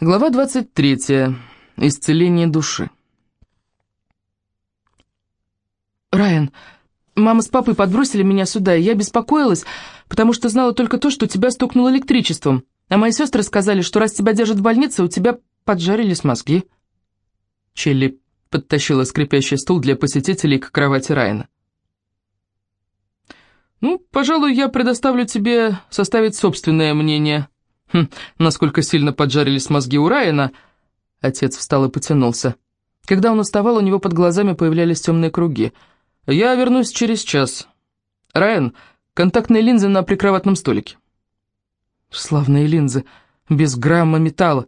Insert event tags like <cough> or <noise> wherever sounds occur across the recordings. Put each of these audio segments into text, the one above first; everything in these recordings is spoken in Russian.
Глава 23. Исцеление души. «Райан, мама с папой подбросили меня сюда, и я беспокоилась, потому что знала только то, что тебя стукнуло электричеством, а мои сестры сказали, что раз тебя держат в больнице, у тебя поджарились мозги». Челли подтащила скрипящий стул для посетителей к кровати Райана. «Ну, пожалуй, я предоставлю тебе составить собственное мнение», Хм, насколько сильно поджарились мозги у Райана. Отец встал и потянулся. Когда он уставал, у него под глазами появлялись темные круги. «Я вернусь через час. Райан, контактные линзы на прикроватном столике». Славные линзы, без грамма металла.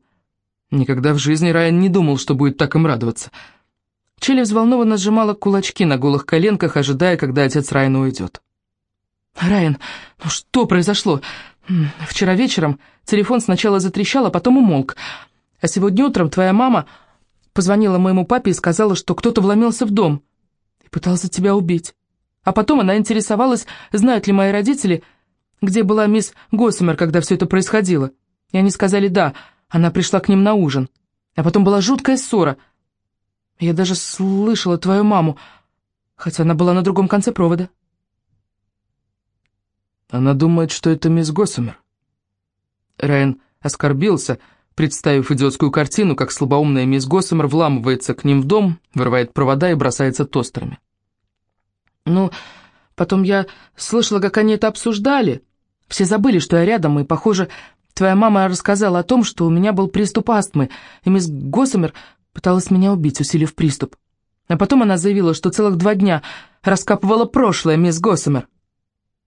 Никогда в жизни Райан не думал, что будет так им радоваться. Челли взволнованно сжимала кулачки на голых коленках, ожидая, когда отец Райана уйдет. «Райан, ну что произошло? Вчера вечером телефон сначала затрещал, а потом умолк. А сегодня утром твоя мама позвонила моему папе и сказала, что кто-то вломился в дом и пытался тебя убить. А потом она интересовалась, знают ли мои родители, где была мисс Госсомер, когда все это происходило. И они сказали «да», она пришла к ним на ужин. А потом была жуткая ссора. Я даже слышала твою маму, хотя она была на другом конце провода. Она думает, что это мисс Госсомер. Райан оскорбился, представив идиотскую картину, как слабоумная мисс Госсомер вламывается к ним в дом, вырывает провода и бросается тостерами. «Ну, потом я слышала, как они это обсуждали. Все забыли, что я рядом, и, похоже, твоя мама рассказала о том, что у меня был приступ астмы, и мисс Госсомер пыталась меня убить, усилив приступ. А потом она заявила, что целых два дня раскапывала прошлое мисс Госсомер».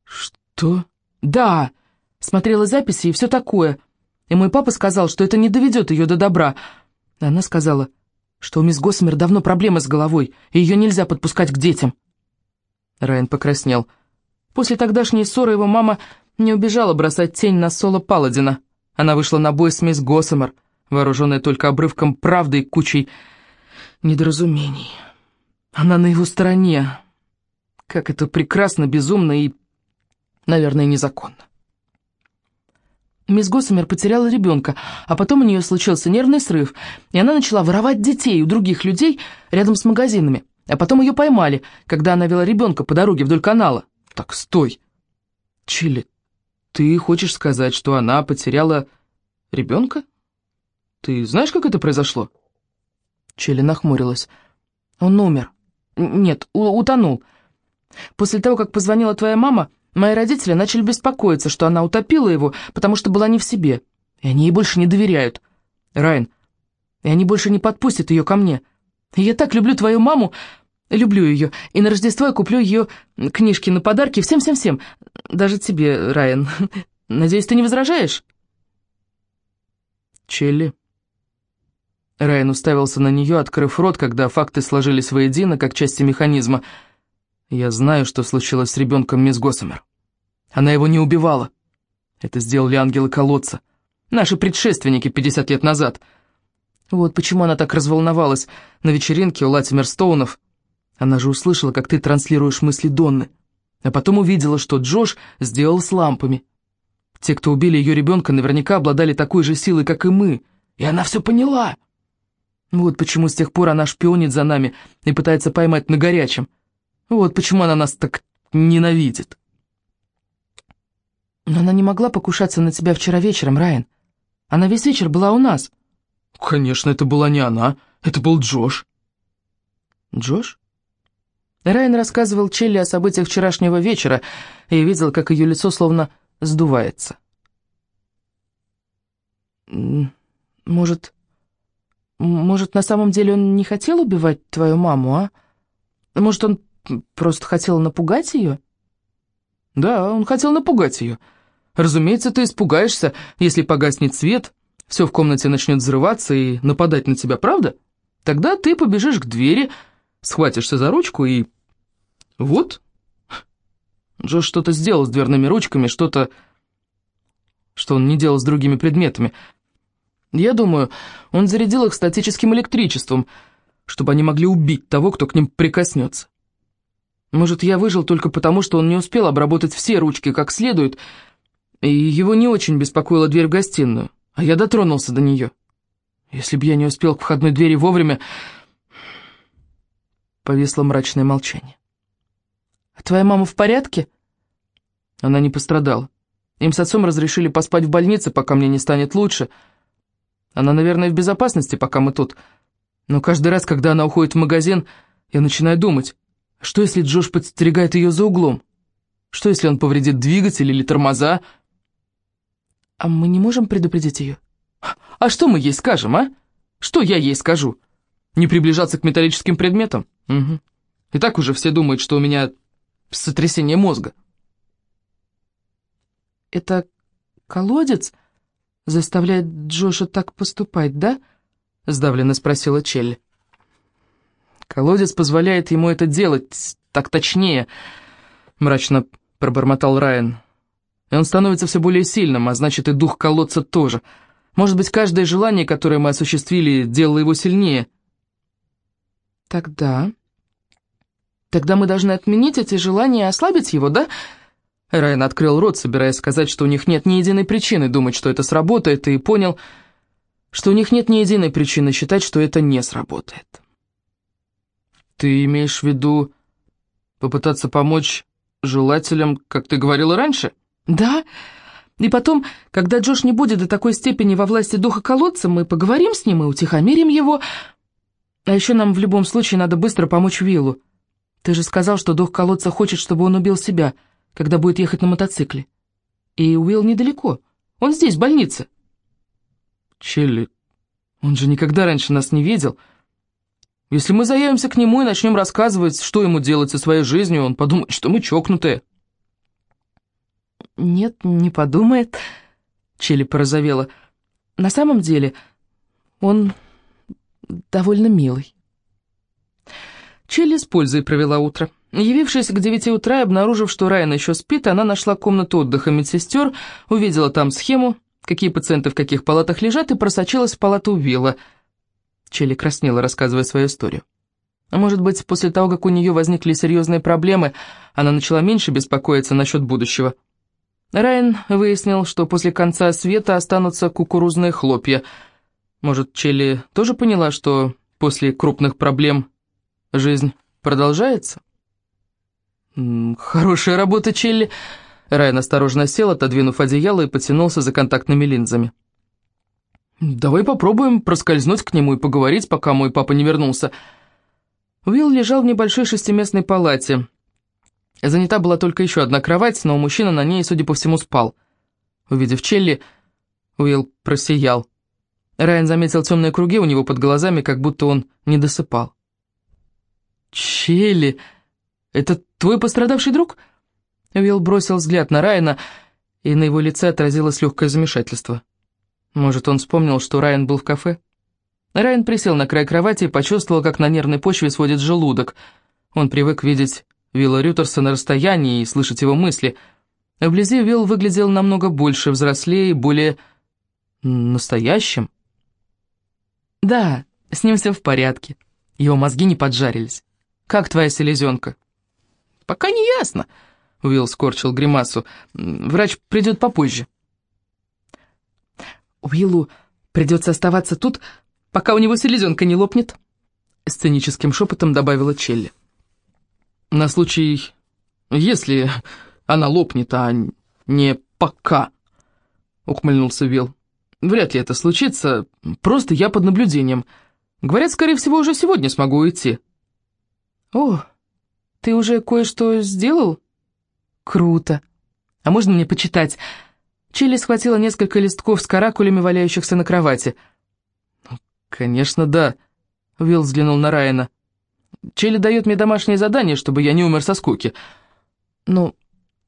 «Что?» «Что?» «Да, смотрела записи и все такое. И мой папа сказал, что это не доведет ее до добра. Она сказала, что у мисс Госсмер давно проблемы с головой, и ее нельзя подпускать к детям». Райан покраснел. После тогдашней ссоры его мама не убежала бросать тень на Соло Паладина. Она вышла на бой с мисс Госсмер, вооруженная только обрывком правды и кучей недоразумений. Она на его стороне. Как это прекрасно, безумно и Наверное, незаконно. Мисс Госсомер потеряла ребенка, а потом у нее случился нервный срыв, и она начала воровать детей у других людей рядом с магазинами. А потом ее поймали, когда она вела ребенка по дороге вдоль канала. Так, стой. Чили, ты хочешь сказать, что она потеряла ребенка? Ты знаешь, как это произошло? Чили нахмурилась. Он умер. Нет, утонул. После того, как позвонила твоя мама, Мои родители начали беспокоиться, что она утопила его, потому что была не в себе. И они ей больше не доверяют. Райан, и они больше не подпустят ее ко мне. И я так люблю твою маму, люблю ее, и на Рождество я куплю ее книжки на подарки всем-всем-всем. Даже тебе, Райан. <laughs> Надеюсь, ты не возражаешь? Челли. Райан уставился на нее, открыв рот, когда факты сложились воедино, как части механизма — я знаю, что случилось с ребенком мисс Госсомер. Она его не убивала. Это сделали ангелы колодца. Наши предшественники 50 лет назад. Вот почему она так разволновалась на вечеринке у Латимер Стоунов. Она же услышала, как ты транслируешь мысли Донны. А потом увидела, что Джош сделал с лампами. Те, кто убили ее ребенка, наверняка обладали такой же силой, как и мы. И она все поняла. Вот почему с тех пор она шпионит за нами и пытается поймать на горячем. Вот почему она нас так ненавидит. Но она не могла покушаться на тебя вчера вечером, Райан. Она весь вечер была у нас. Конечно, это была не она, это был Джош. Джош? Райан рассказывал Челли о событиях вчерашнего вечера и видел, как ее лицо словно сдувается. Может, может, на самом деле он не хотел убивать твою маму, а? Может, он Просто хотел напугать ее? Да, он хотел напугать ее. Разумеется, ты испугаешься, если погаснет свет, все в комнате начнет взрываться и нападать на тебя, правда? Тогда ты побежишь к двери, схватишься за ручку и... Вот. Джош что-то сделал с дверными ручками, что-то... Что он не делал с другими предметами. Я думаю, он зарядил их статическим электричеством, чтобы они могли убить того, кто к ним прикоснется. Может, я выжил только потому, что он не успел обработать все ручки как следует, и его не очень беспокоила дверь в гостиную, а я дотронулся до нее. Если бы я не успел к входной двери вовремя... Повисло мрачное молчание. «А твоя мама в порядке?» Она не пострадала. Им с отцом разрешили поспать в больнице, пока мне не станет лучше. Она, наверное, в безопасности, пока мы тут. Но каждый раз, когда она уходит в магазин, я начинаю думать, что если Джош подстерегает ее за углом? Что если он повредит двигатель или тормоза? А мы не можем предупредить ее? А что мы ей скажем, а? Что я ей скажу? Не приближаться к металлическим предметам? Угу. И так уже все думают, что у меня сотрясение мозга. Это колодец заставляет Джоша так поступать, да? Сдавленно спросила Челли. Колодец позволяет ему это делать, так точнее, мрачно пробормотал Райан. И он становится все более сильным, а значит и дух колодца тоже. Может быть, каждое желание, которое мы осуществили, делало его сильнее. Тогда... Тогда мы должны отменить эти желания и ослабить его, да? Райан открыл рот, собираясь сказать, что у них нет ни единой причины думать, что это сработает, и понял, что у них нет ни единой причины считать, что это не сработает. «Ты имеешь в виду попытаться помочь желателям, как ты говорила раньше?» «Да. И потом, когда Джош не будет до такой степени во власти духа колодца, мы поговорим с ним и утихомирим его. А еще нам в любом случае надо быстро помочь Виллу. Ты же сказал, что дух колодца хочет, чтобы он убил себя, когда будет ехать на мотоцикле. И Уилл недалеко. Он здесь, в больнице». «Челли, он же никогда раньше нас не видел». Если мы заявимся к нему и начнем рассказывать, что ему делать со своей жизнью, он подумает, что мы чокнутые». «Нет, не подумает», — Чили порозовела. «На самом деле он довольно милый». Чили с пользой провела утро. Явившись к девяти утра и обнаружив, что Райан еще спит, она нашла комнату отдыха медсестер, увидела там схему, какие пациенты в каких палатах лежат, и просочилась в палату Вилла — Челли краснела, рассказывая свою историю. А может быть, после того, как у нее возникли серьезные проблемы, она начала меньше беспокоиться насчет будущего. Райан выяснил, что после конца света останутся кукурузные хлопья. Может, Челли тоже поняла, что после крупных проблем жизнь продолжается? «Хорошая работа, Челли!» Райан осторожно сел, отодвинув одеяло и потянулся за контактными линзами. «Давай попробуем проскользнуть к нему и поговорить, пока мой папа не вернулся». Уилл лежал в небольшой шестиместной палате. Занята была только еще одна кровать, но мужчина на ней, судя по всему, спал. Увидев Челли, Уилл просиял. Райан заметил темные круги у него под глазами, как будто он не досыпал. «Челли, это твой пострадавший друг?» Уилл бросил взгляд на Райана, и на его лице отразилось легкое замешательство. Может, он вспомнил, что Райан был в кафе? Райан присел на край кровати и почувствовал, как на нервной почве сводит желудок. Он привык видеть Вилла Рютерса на расстоянии и слышать его мысли. Вблизи Вилл выглядел намного больше, взрослее более... настоящим. «Да, с ним все в порядке. Его мозги не поджарились. Как твоя селезенка?» «Пока не ясно», — Уилл скорчил гримасу. «Врач придет попозже». Уиллу придется оставаться тут, пока у него селезенка не лопнет», — сценическим шепотом добавила Челли. «На случай, если она лопнет, а не пока», — ухмыльнулся Вилл. «Вряд ли это случится, просто я под наблюдением. Говорят, скорее всего, уже сегодня смогу уйти». «О, ты уже кое-что сделал?» «Круто. А можно мне почитать?» Чили схватила несколько листков с каракулями, валяющихся на кровати. «Конечно, да», — Уилл взглянул на Райана. «Чили дает мне домашнее задание, чтобы я не умер со скуки». «Ну,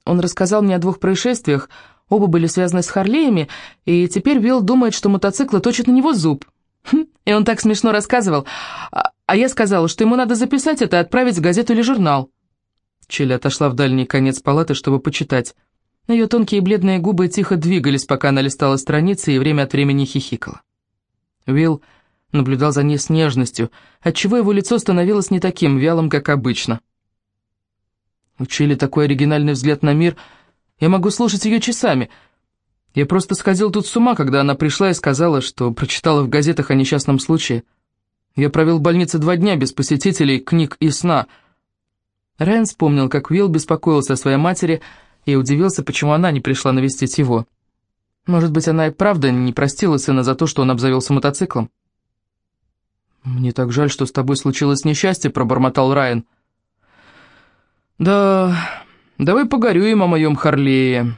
он рассказал мне о двух происшествиях, оба были связаны с Харлеями, и теперь Уилл думает, что мотоцикл точит на него зуб. Хм, и он так смешно рассказывал. А, а я сказала, что ему надо записать это и отправить в газету или журнал». Чили отошла в дальний конец палаты, чтобы почитать. Ее тонкие бледные губы тихо двигались, пока она листала страницы и время от времени хихикала. Уилл наблюдал за ней с нежностью, отчего его лицо становилось не таким вялым, как обычно. Учили такой оригинальный взгляд на мир, я могу слушать ее часами. Я просто сходил тут с ума, когда она пришла и сказала, что прочитала в газетах о несчастном случае. Я провел в больнице два дня без посетителей, книг и сна. Райан вспомнил, как Уилл беспокоился о своей матери и удивился, почему она не пришла навестить его. Может быть, она и правда не простила сына за то, что он обзавелся мотоциклом? «Мне так жаль, что с тобой случилось несчастье», — пробормотал Райан. «Да, давай погорюем о моем Харлее».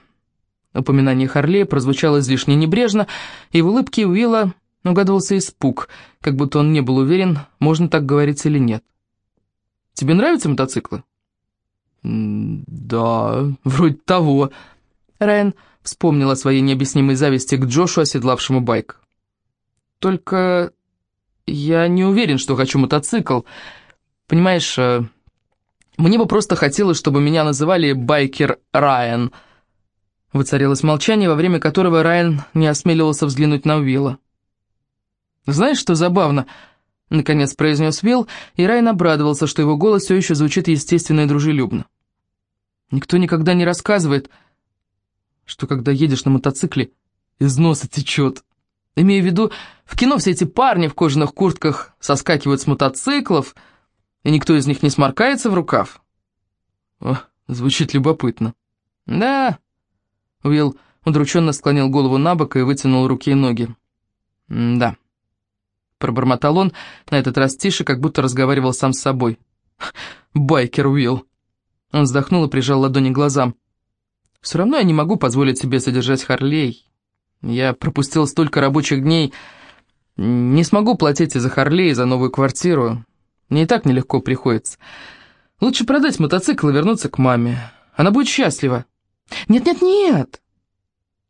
Упоминание Харлея прозвучало излишне небрежно, и в улыбке Уилла угадывался испуг, как будто он не был уверен, можно так говорить или нет. «Тебе нравятся мотоциклы?» «Да, вроде того». Райан вспомнил о своей необъяснимой зависти к Джошу, оседлавшему байк. «Только я не уверен, что хочу мотоцикл. Понимаешь, э, мне бы просто хотелось, чтобы меня называли «байкер Райан». Воцарилось молчание, во время которого Райан не осмеливался взглянуть на Уилла. «Знаешь, что забавно?» — наконец произнес Уилл, и Райан обрадовался, что его голос все еще звучит естественно и дружелюбно. «Никто никогда не рассказывает, что когда едешь на мотоцикле, из носа течет». Имею в виду, в кино все эти парни в кожаных куртках соскакивают с мотоциклов, и никто из них не сморкается в рукав. О, звучит любопытно. Да. Уилл удрученно склонил голову на бок и вытянул руки и ноги. да. Пробормотал он, на этот раз тише, как будто разговаривал сам с собой. Байкер Уилл. Он вздохнул и прижал ладони к глазам. Все равно я не могу позволить себе содержать Харлей. Я пропустил столько рабочих дней. Не смогу платить и за Харлей, и за новую квартиру. Мне и так нелегко приходится. Лучше продать мотоцикл и вернуться к маме. Она будет счастлива. Нет-нет-нет.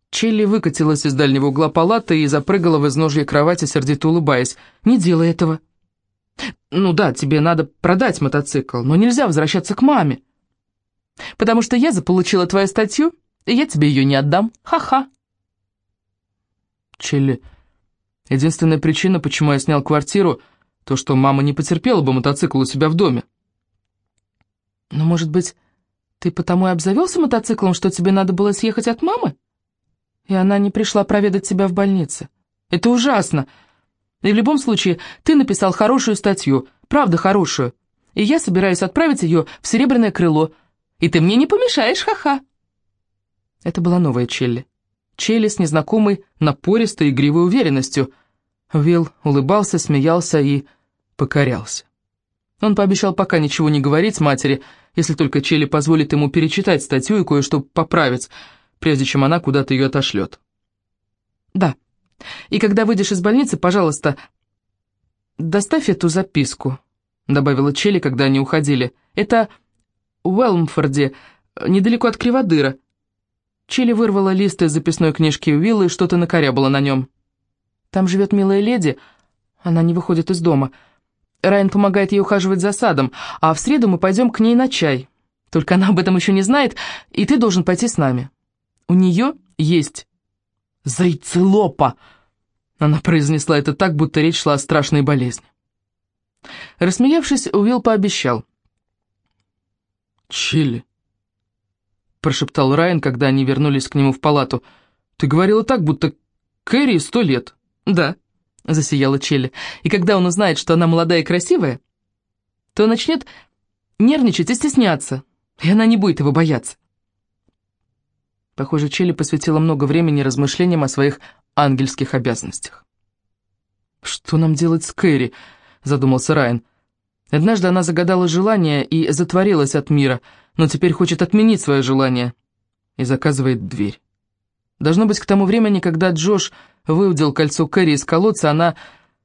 Челли выкатилась из дальнего угла палаты и запрыгала в изножье кровати, сердито улыбаясь. «Не делай этого». «Ну да, тебе надо продать мотоцикл, но нельзя возвращаться к маме». «Потому что я заполучила твою статью, и я тебе ее не отдам. Ха-ха». Челли. Единственная причина, почему я снял квартиру, то, что мама не потерпела бы мотоцикл у себя в доме. Но, может быть, ты потому и обзавелся мотоциклом, что тебе надо было съехать от мамы? И она не пришла проведать тебя в больнице. Это ужасно. И в любом случае, ты написал хорошую статью, правда хорошую, и я собираюсь отправить ее в Серебряное Крыло, и ты мне не помешаешь, ха-ха. Это была новая Челли. Челли с незнакомой, напористой, игривой уверенностью. Вилл улыбался, смеялся и покорялся. Он пообещал пока ничего не говорить матери, если только Челли позволит ему перечитать статью и кое-что поправить, прежде чем она куда-то ее отошлет. «Да. И когда выйдешь из больницы, пожалуйста, доставь эту записку», — добавила Челли, когда они уходили. «Это Уэлмфорде, недалеко от Криводыра. Чили вырвала лист из записной книжки Уилла и что-то накорябала на нем. «Там живет милая леди. Она не выходит из дома. Райан помогает ей ухаживать за садом, а в среду мы пойдем к ней на чай. Только она об этом еще не знает, и ты должен пойти с нами. У нее есть зрицелопа». Она произнесла это так, будто речь шла о страшной болезни. Рассмеявшись, Уилл пообещал. «Чили, прошептал Райан, когда они вернулись к нему в палату. «Ты говорила так, будто Кэрри сто лет». «Да», — засияла Челли. «И когда он узнает, что она молодая и красивая, то начнет нервничать и стесняться, и она не будет его бояться». Похоже, Челли посвятила много времени размышлениям о своих ангельских обязанностях. «Что нам делать с Кэрри?» — задумался Райан. Однажды она загадала желание и затворилась от мира — но теперь хочет отменить свое желание и заказывает дверь. Должно быть, к тому времени, когда Джош выудил кольцо Кэрри из колодца, она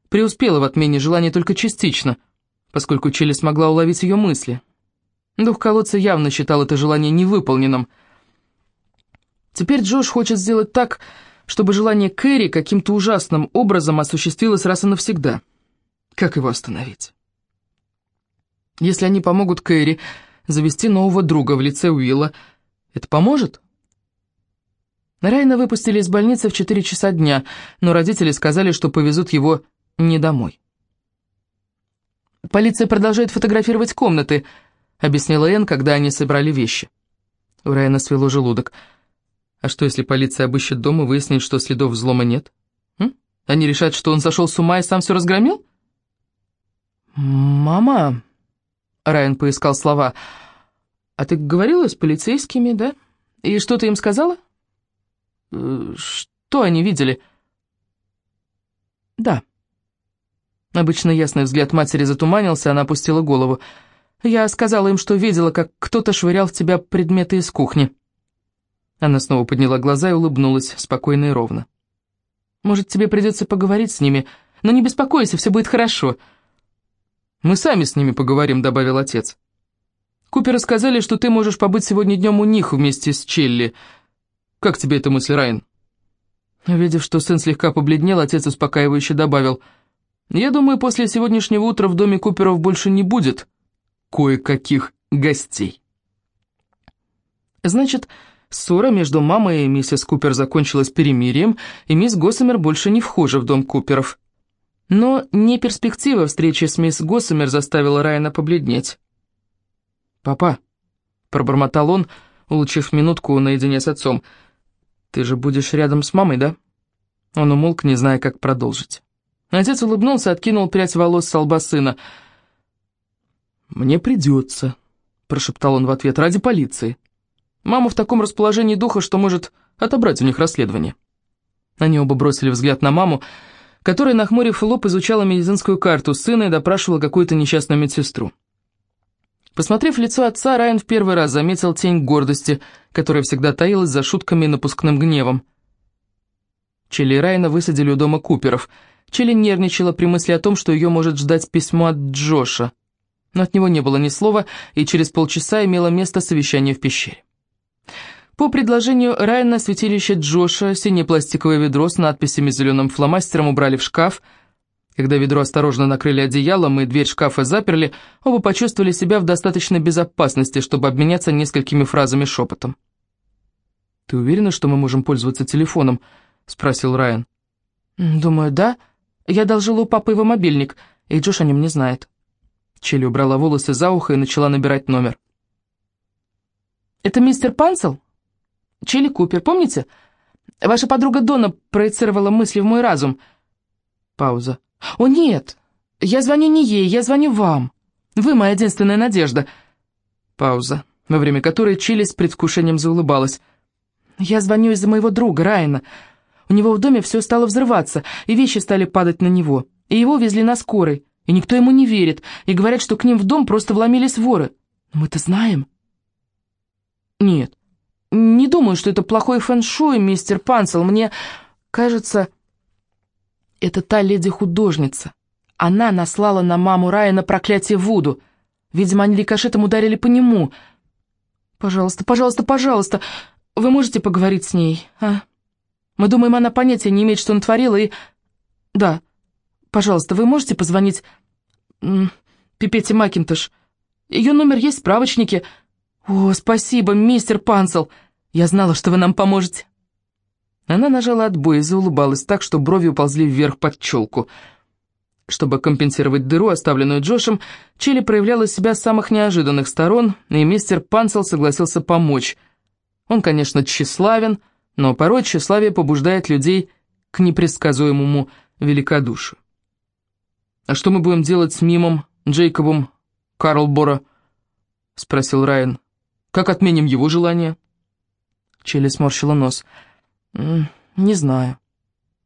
преуспела в отмене желания только частично, поскольку Челли смогла уловить ее мысли. Дух колодца явно считал это желание невыполненным. Теперь Джош хочет сделать так, чтобы желание Кэрри каким-то ужасным образом осуществилось раз и навсегда. Как его остановить? Если они помогут Кэрри, завести нового друга в лице Уилла. Это поможет? Райна выпустили из больницы в 4 часа дня, но родители сказали, что повезут его не домой. «Полиция продолжает фотографировать комнаты», — объяснила Энн, когда они собрали вещи. У Райана свело желудок. А что, если полиция обыщет дом и выяснит, что следов взлома нет? М? Они решат, что он сошел с ума и сам все разгромил? «Мама...» — Райан поискал слова. «А ты говорила с полицейскими, да? И что ты им сказала?» «Э, «Что они видели?» «Да». Обычно ясный взгляд матери затуманился, она опустила голову. «Я сказала им, что видела, как кто-то швырял в тебя предметы из кухни». Она снова подняла глаза и улыбнулась, спокойно и ровно. «Может, тебе придется поговорить с ними, но не беспокойся, все будет хорошо». «Мы сами с ними поговорим», — добавил отец. «Куперы сказали, что ты можешь побыть сегодня днем у них вместе с Челли. Как тебе эта мысль, Райан?» Увидев, что сын слегка побледнел, отец успокаивающе добавил. «Я думаю, после сегодняшнего утра в доме Куперов больше не будет кое-каких гостей». Значит, ссора между мамой и миссис Купер закончилась перемирием, и мисс Госсомер больше не вхожа в дом Куперов. Но не перспектива встречи с мисс Госсомер заставила Райана побледнеть. «Папа», — пробормотал он, улучив минутку наедине с отцом, — «ты же будешь рядом с мамой, да?» Он умолк, не зная, как продолжить. Отец улыбнулся, откинул прядь волос с лба сына. «Мне придется», — прошептал он в ответ, — «ради полиции. Мама в таком расположении духа, что может отобрать у них расследование». Они оба бросили взгляд на маму, — которая, нахмурив лоб, изучала медицинскую карту сына и допрашивала какую-то несчастную медсестру. Посмотрев лицо отца, Райан в первый раз заметил тень гордости, которая всегда таилась за шутками и напускным гневом. Челли и Райана высадили у дома Куперов. Челли нервничала при мысли о том, что ее может ждать письмо от Джоша. Но от него не было ни слова, и через полчаса имело место совещание в пещере. По предложению Райана святилище Джоша синее пластиковое ведро с надписями зеленым фломастером убрали в шкаф. Когда ведро осторожно накрыли одеялом и дверь шкафа заперли, оба почувствовали себя в достаточной безопасности, чтобы обменяться несколькими фразами шепотом. «Ты уверена, что мы можем пользоваться телефоном?» — спросил Райан. «Думаю, да. Я одолжила у папы его мобильник, и Джош о нем не знает». Челли убрала волосы за ухо и начала набирать номер. «Это мистер Панцел?» Чили Купер, помните? Ваша подруга Дона проецировала мысли в мой разум. Пауза. О, нет, я звоню не ей, я звоню вам. Вы моя единственная надежда. Пауза, во время которой Чили с предвкушением заулыбалась. Я звоню из-за моего друга Райана. У него в доме все стало взрываться, и вещи стали падать на него. И его везли на скорой, и никто ему не верит, и говорят, что к ним в дом просто вломились воры. Мы-то знаем. Нет, не думаю, что это плохой фэншуй, мистер Панцел. Мне кажется, это та леди-художница. Она наслала на маму Райана проклятие Вуду. Видимо, они рикошетом ударили по нему. Пожалуйста, пожалуйста, пожалуйста, вы можете поговорить с ней, а? Мы думаем, она понятия не имеет, что натворила, и... Да, пожалуйста, вы можете позвонить Пипете Макинтош? Ее номер есть в справочнике. О, спасибо, мистер Панцел. Я знала, что вы нам поможете». Она нажала отбой и заулыбалась так, что брови уползли вверх под челку. Чтобы компенсировать дыру, оставленную Джошем, Чили проявляла себя с самых неожиданных сторон, и мистер Панцел согласился помочь. Он, конечно, тщеславен, но порой тщеславие побуждает людей к непредсказуемому великодушию. «А что мы будем делать с Мимом, Джейкобом, Карлбора?» — спросил Райан. «Как отменим его желание?» Челли сморщила нос. «Не знаю.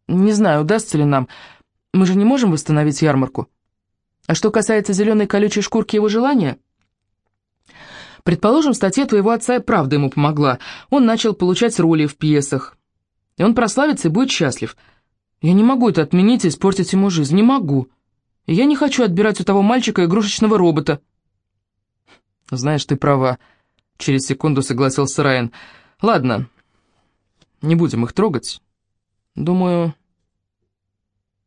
Не знаю, удастся ли нам. Мы же не можем восстановить ярмарку. А что касается зеленой колючей шкурки его желания...» Предположим, статья твоего отца и правда ему помогла. Он начал получать роли в пьесах. И он прославится и будет счастлив. Я не могу это отменить и испортить ему жизнь. Не могу. И я не хочу отбирать у того мальчика игрушечного робота. Знаешь, ты права. Через секунду согласился Райан. Ладно, не будем их трогать. Думаю,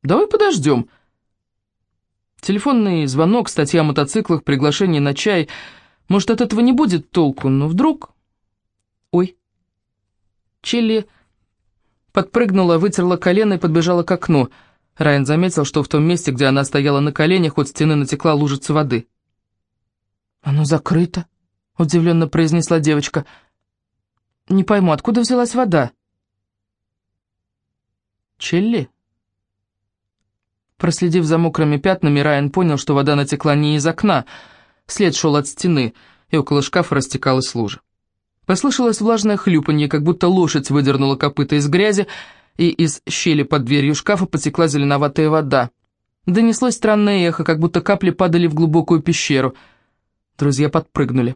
давай подождем. Телефонный звонок, статья о мотоциклах, приглашение на чай. Может, от этого не будет толку, но вдруг... Ой. Челли подпрыгнула, вытерла колено и подбежала к окну. Райан заметил, что в том месте, где она стояла на коленях, от стены натекла лужица воды. «Оно закрыто», — удивленно произнесла девочка. Не пойму, откуда взялась вода?» «Челли?» Проследив за мокрыми пятнами, Райан понял, что вода натекла не из окна. След шел от стены, и около шкафа растекалась лужа. Послышалось влажное хлюпанье, как будто лошадь выдернула копыта из грязи, и из щели под дверью шкафа потекла зеленоватая вода. Донеслось странное эхо, как будто капли падали в глубокую пещеру. Друзья подпрыгнули.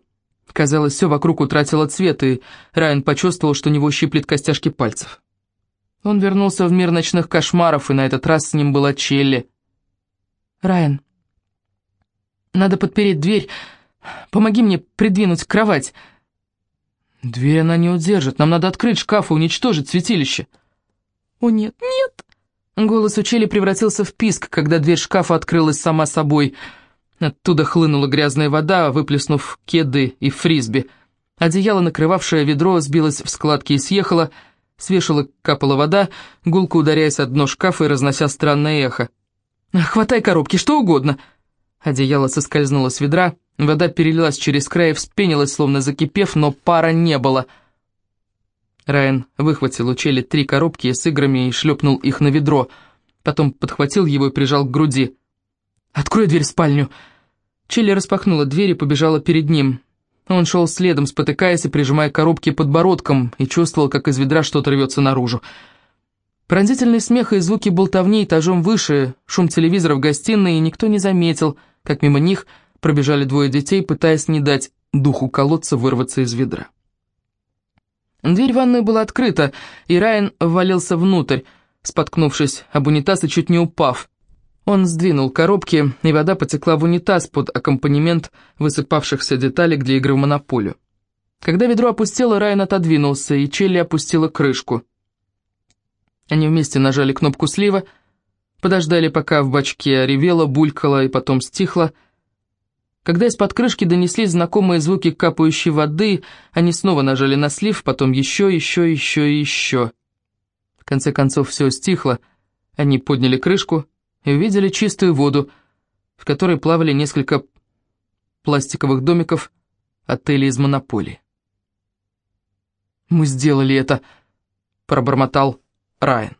Казалось, все вокруг утратило цвет, и Райан почувствовал, что у него щиплет костяшки пальцев. Он вернулся в мир ночных кошмаров, и на этот раз с ним была Челли. «Райан, надо подпереть дверь. Помоги мне придвинуть кровать». «Дверь она не удержит. Нам надо открыть шкаф и уничтожить святилище». «О, нет, нет!» Голос у Челли превратился в писк, когда дверь шкафа открылась сама собой. Оттуда хлынула грязная вода, выплеснув кеды и фрисби. Одеяло, накрывавшее ведро, сбилось в складки и съехало — с капала вода, гулко ударяясь о дно шкафа и разнося странное эхо. «Хватай коробки, что угодно!» Одеяло соскользнуло с ведра, вода перелилась через край и вспенилась, словно закипев, но пара не было. Райан выхватил у Челли три коробки с играми и шлепнул их на ведро, потом подхватил его и прижал к груди. «Открой дверь в спальню!» Челли распахнула дверь и побежала перед ним. Он шел следом, спотыкаясь и прижимая коробки подбородком, и чувствовал, как из ведра что-то рвется наружу. Пронзительный смех и звуки болтовни этажом выше, шум телевизора в гостиной, и никто не заметил, как мимо них пробежали двое детей, пытаясь не дать духу колодца вырваться из ведра. Дверь ванной была открыта, и Райан ввалился внутрь, споткнувшись об унитаз и чуть не упав. Он сдвинул коробки, и вода потекла в унитаз под аккомпанемент высыпавшихся деталек для игры в монополию. Когда ведро опустело, Райан отодвинулся, и Челли опустила крышку. Они вместе нажали кнопку слива, подождали, пока в бачке ревело, булькало и потом стихло. Когда из-под крышки донеслись знакомые звуки капающей воды, они снова нажали на слив, потом еще, еще, еще и еще. В конце концов все стихло, они подняли крышку — и увидели чистую воду, в которой плавали несколько пластиковых домиков отелей из монополии. «Мы сделали это», — пробормотал Райан.